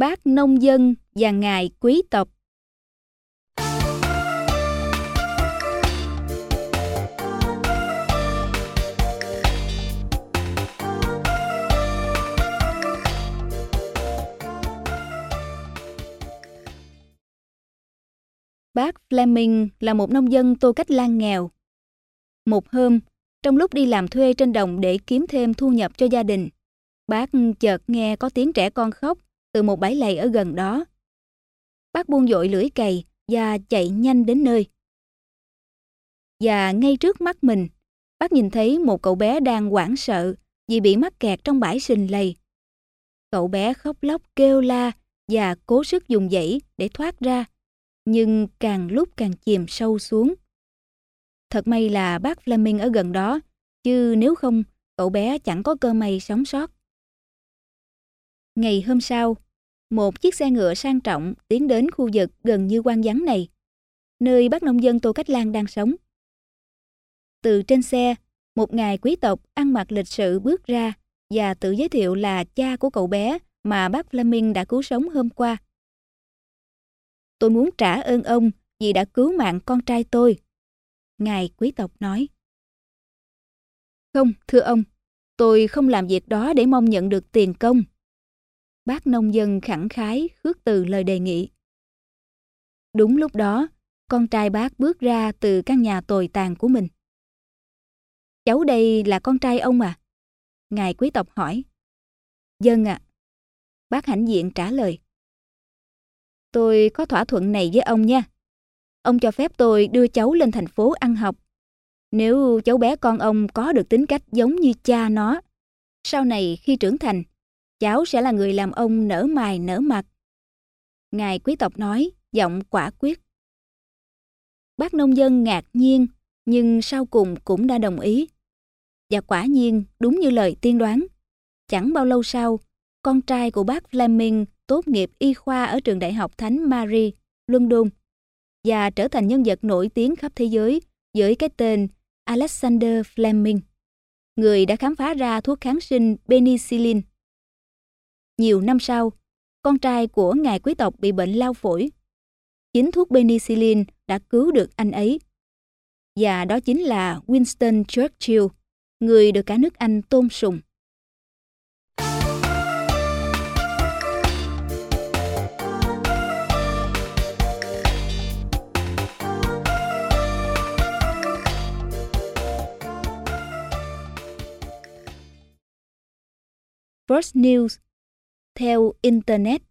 bác nông dân và ngài quý tộc. Bác Fleming là một nông dân tô cách lan nghèo. Một hôm, trong lúc đi làm thuê trên đồng để kiếm thêm thu nhập cho gia đình, bác chợt nghe có tiếng trẻ con khóc từ một bãi lầy ở gần đó. Bác buông dội lưỡi cày và chạy nhanh đến nơi. Và ngay trước mắt mình, bác nhìn thấy một cậu bé đang hoảng sợ vì bị mắc kẹt trong bãi sình lầy. Cậu bé khóc lóc kêu la và cố sức dùng dãy để thoát ra, nhưng càng lúc càng chìm sâu xuống. Thật may là bác Fleming ở gần đó, chứ nếu không, cậu bé chẳng có cơ may sống sót. Ngày hôm sau, một chiếc xe ngựa sang trọng tiến đến khu vực gần như quan vắng này, nơi bác nông dân Tô Cách Lan đang sống. Từ trên xe, một ngài quý tộc ăn mặc lịch sự bước ra và tự giới thiệu là cha của cậu bé mà bác Fleming đã cứu sống hôm qua. Tôi muốn trả ơn ông vì đã cứu mạng con trai tôi. Ngài quý tộc nói. Không, thưa ông, tôi không làm việc đó để mong nhận được tiền công. Bác nông dân khẳng khái khước từ lời đề nghị. Đúng lúc đó, con trai bác bước ra từ căn nhà tồi tàn của mình. Cháu đây là con trai ông à? Ngài quý tộc hỏi. Dân ạ. À. Bác hãnh diện trả lời. Tôi có thỏa thuận này với ông nha. Ông cho phép tôi đưa cháu lên thành phố ăn học. Nếu cháu bé con ông có được tính cách giống như cha nó, sau này khi trưởng thành, cháu sẽ là người làm ông nở mày nở mặt. Ngài quý tộc nói, giọng quả quyết. Bác nông dân ngạc nhiên, nhưng sau cùng cũng đã đồng ý. Và quả nhiên, đúng như lời tiên đoán. Chẳng bao lâu sau, con trai của bác Fleming tốt nghiệp y khoa ở trường đại học Thánh Mary, London và trở thành nhân vật nổi tiếng khắp thế giới với cái tên Alexander Fleming, người đã khám phá ra thuốc kháng sinh penicillin. Nhiều năm sau, con trai của ngài quý tộc bị bệnh lao phổi. Chính thuốc penicillin đã cứu được anh ấy. Và đó chính là Winston Churchill, người được cả nước Anh tôn sùng. First News theo Internet.